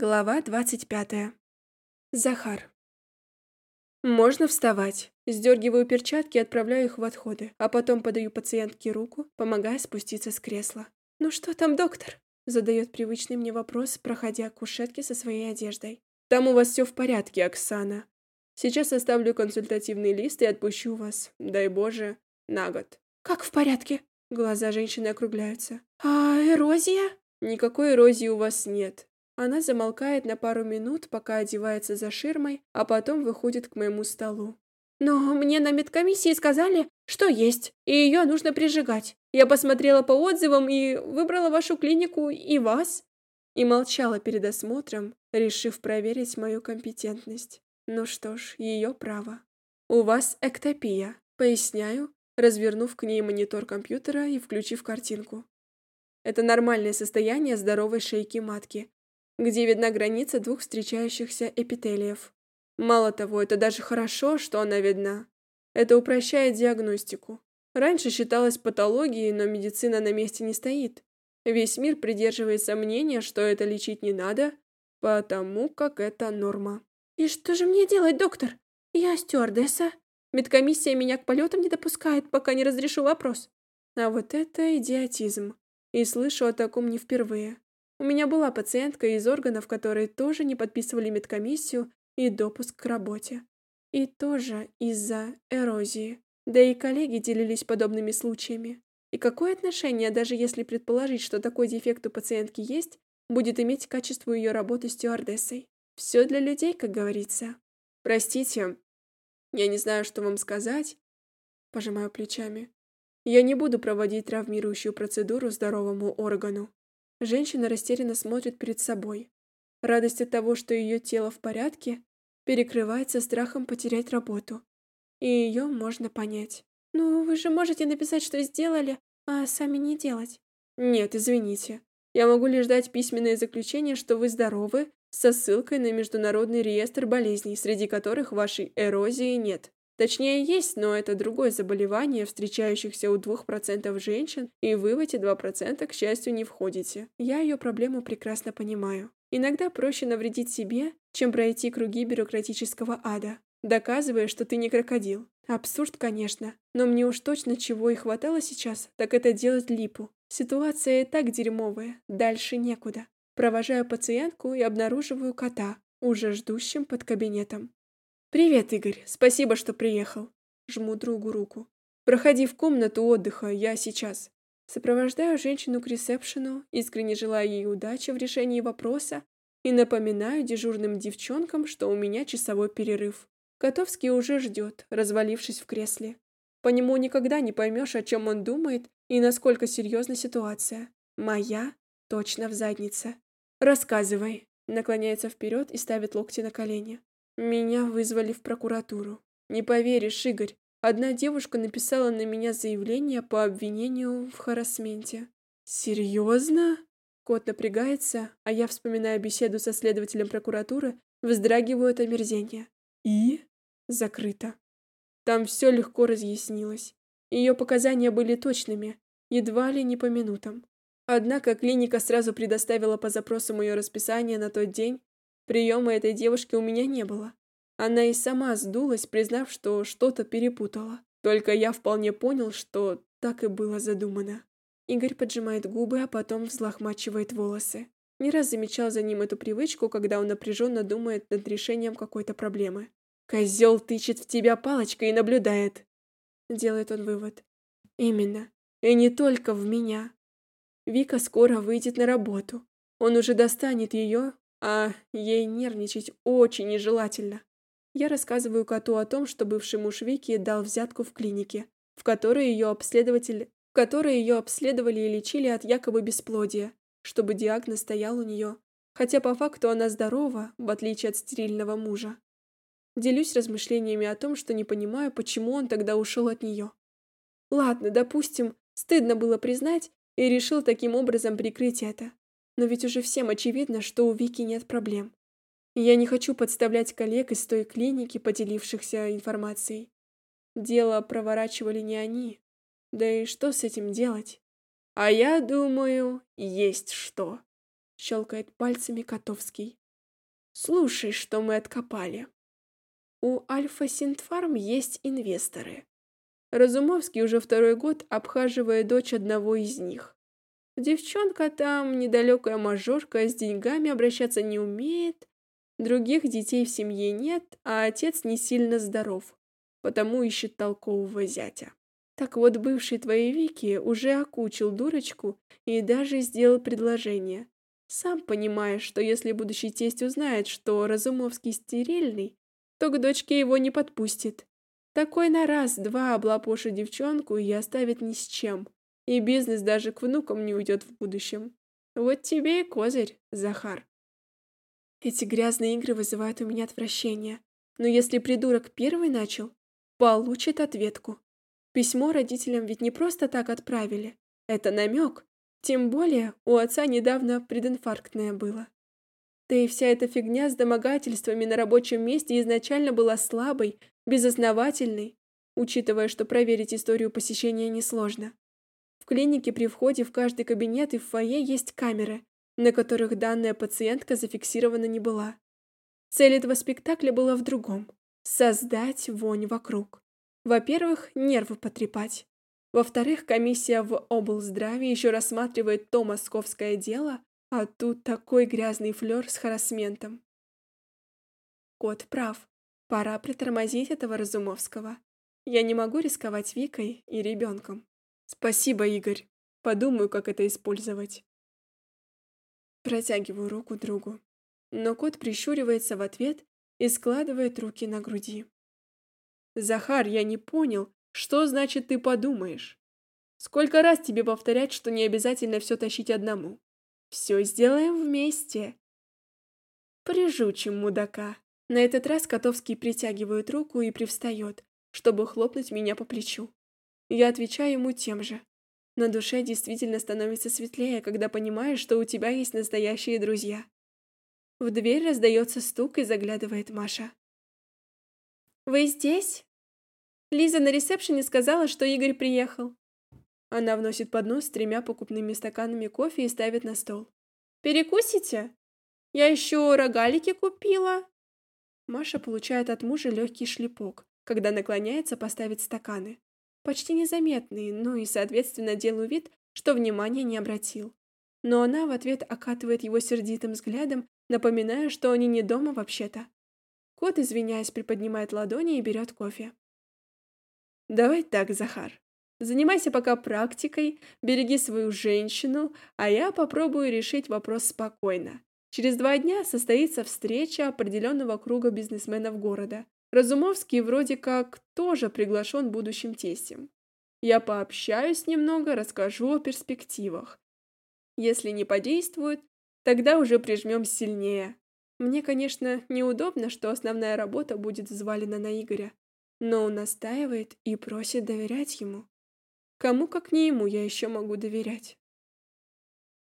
Глава двадцать пятая. Захар. Можно вставать. Сдергиваю перчатки и отправляю их в отходы, а потом подаю пациентке руку, помогая спуститься с кресла. «Ну что там, доктор?» Задает привычный мне вопрос, проходя к кушетке со своей одеждой. «Там у вас все в порядке, Оксана. Сейчас оставлю консультативный лист и отпущу вас, дай Боже, на год». «Как в порядке?» Глаза женщины округляются. «А эрозия?» «Никакой эрозии у вас нет. Она замолкает на пару минут, пока одевается за ширмой, а потом выходит к моему столу. «Но мне на медкомиссии сказали, что есть, и ее нужно прижигать. Я посмотрела по отзывам и выбрала вашу клинику и вас». И молчала перед осмотром, решив проверить мою компетентность. Ну что ж, ее право. «У вас эктопия», поясняю, развернув к ней монитор компьютера и включив картинку. Это нормальное состояние здоровой шейки матки, где видна граница двух встречающихся эпителиев. Мало того, это даже хорошо, что она видна. Это упрощает диагностику. Раньше считалось патологией, но медицина на месте не стоит. Весь мир придерживается мнения, что это лечить не надо, потому как это норма. «И что же мне делать, доктор? Я стюардесса. Медкомиссия меня к полетам не допускает, пока не разрешу вопрос». А вот это идиотизм. И слышу о таком не впервые. У меня была пациентка из органов, которые тоже не подписывали медкомиссию и допуск к работе. И тоже из-за эрозии. Да и коллеги делились подобными случаями. И какое отношение, даже если предположить, что такой дефект у пациентки есть, будет иметь к качеству ее работы стюардессой? Все для людей, как говорится. Простите, я не знаю, что вам сказать. Пожимаю плечами. Я не буду проводить травмирующую процедуру здоровому органу. Женщина растерянно смотрит перед собой. Радость от того, что ее тело в порядке, перекрывается страхом потерять работу. И ее можно понять. «Ну, вы же можете написать, что сделали, а сами не делать». «Нет, извините. Я могу лишь дать письменное заключение, что вы здоровы, со ссылкой на Международный реестр болезней, среди которых вашей эрозии нет. Точнее, есть, но это другое заболевание, встречающихся у 2% женщин, и вы в эти 2% к счастью не входите. Я ее проблему прекрасно понимаю. Иногда проще навредить себе, чем пройти круги бюрократического ада, доказывая, что ты не крокодил. Абсурд, конечно, но мне уж точно чего и хватало сейчас, так это делать липу. Ситуация и так дерьмовая, дальше некуда. Провожаю пациентку и обнаруживаю кота, уже ждущим под кабинетом. «Привет, Игорь. Спасибо, что приехал». Жму другу руку. «Проходи в комнату отдыха, я сейчас». Сопровождаю женщину к ресепшену, искренне желаю ей удачи в решении вопроса и напоминаю дежурным девчонкам, что у меня часовой перерыв. Котовский уже ждет, развалившись в кресле. По нему никогда не поймешь, о чем он думает и насколько серьезна ситуация. Моя точно в заднице. «Рассказывай», наклоняется вперед и ставит локти на колени. Меня вызвали в прокуратуру. Не поверишь, Игорь, одна девушка написала на меня заявление по обвинению в харасменте. Серьезно? Кот напрягается, а я, вспоминая беседу со следователем прокуратуры, вздрагиваю от омерзения. И? Закрыто. Там все легко разъяснилось. Ее показания были точными, едва ли не по минутам. Однако клиника сразу предоставила по запросу мое расписание на тот день, Приема этой девушки у меня не было. Она и сама сдулась, признав, что что-то перепутала. Только я вполне понял, что так и было задумано. Игорь поджимает губы, а потом взлохмачивает волосы. Не раз замечал за ним эту привычку, когда он напряженно думает над решением какой-то проблемы. «Козел тычет в тебя палочкой и наблюдает», — делает он вывод. «Именно. И не только в меня. Вика скоро выйдет на работу. Он уже достанет ее а ей нервничать очень нежелательно. Я рассказываю коту о том, что бывший муж Вики дал взятку в клинике, в которой ее обследователь, в которой ее обследовали и лечили от якобы бесплодия, чтобы диагноз стоял у нее, хотя по факту она здорова, в отличие от стерильного мужа. Делюсь размышлениями о том, что не понимаю, почему он тогда ушел от нее. Ладно, допустим, стыдно было признать, и решил таким образом прикрыть это. Но ведь уже всем очевидно, что у Вики нет проблем. я не хочу подставлять коллег из той клиники, поделившихся информацией. Дело проворачивали не они. Да и что с этим делать? А я думаю, есть что. Щелкает пальцами Котовский. Слушай, что мы откопали. У Альфа Синтфарм есть инвесторы. Разумовский уже второй год обхаживает дочь одного из них. Девчонка там недалекая мажорка, с деньгами обращаться не умеет, других детей в семье нет, а отец не сильно здоров, потому ищет толкового зятя. Так вот, бывший твоей Вики уже окучил дурочку и даже сделал предложение. Сам понимаешь, что если будущий тесть узнает, что Разумовский стерильный, то к дочке его не подпустит. Такой на раз-два облапошит девчонку и оставит ни с чем. И бизнес даже к внукам не уйдет в будущем. Вот тебе и козырь, Захар. Эти грязные игры вызывают у меня отвращение. Но если придурок первый начал, получит ответку. Письмо родителям ведь не просто так отправили. Это намек. Тем более у отца недавно прединфарктное было. Да и вся эта фигня с домогательствами на рабочем месте изначально была слабой, безосновательной, учитывая, что проверить историю посещения несложно. Клинике при входе в каждый кабинет и в фойе есть камеры, на которых данная пациентка зафиксирована не была. Цель этого спектакля была в другом – создать вонь вокруг. Во-первых, нервы потрепать. Во-вторых, комиссия в облздраве еще рассматривает то московское дело, а тут такой грязный флер с харасментом. Кот прав. Пора притормозить этого Разумовского. Я не могу рисковать Викой и ребенком. Спасибо, Игорь. Подумаю, как это использовать. Протягиваю руку другу. Но кот прищуривается в ответ и складывает руки на груди. Захар, я не понял, что значит ты подумаешь? Сколько раз тебе повторять, что не обязательно все тащить одному? Все сделаем вместе. Прижучим мудака. На этот раз Котовский притягивает руку и привстает, чтобы хлопнуть меня по плечу. Я отвечаю ему тем же. На душе действительно становится светлее, когда понимаешь, что у тебя есть настоящие друзья. В дверь раздается стук и заглядывает Маша. «Вы здесь?» Лиза на ресепшене сказала, что Игорь приехал. Она вносит поднос с тремя покупными стаканами кофе и ставит на стол. «Перекусите? Я еще рогалики купила». Маша получает от мужа легкий шлепок, когда наклоняется поставить стаканы. Почти незаметный, ну и, соответственно, делаю вид, что внимания не обратил. Но она в ответ окатывает его сердитым взглядом, напоминая, что они не дома вообще-то. Кот, извиняясь, приподнимает ладони и берет кофе. «Давай так, Захар. Занимайся пока практикой, береги свою женщину, а я попробую решить вопрос спокойно. Через два дня состоится встреча определенного круга бизнесменов города. Разумовский вроде как тоже приглашен будущим тестем. Я пообщаюсь немного, расскажу о перспективах. Если не подействует, тогда уже прижмем сильнее. Мне, конечно, неудобно, что основная работа будет взвалена на Игоря, но он настаивает и просит доверять ему. Кому, как не ему, я еще могу доверять?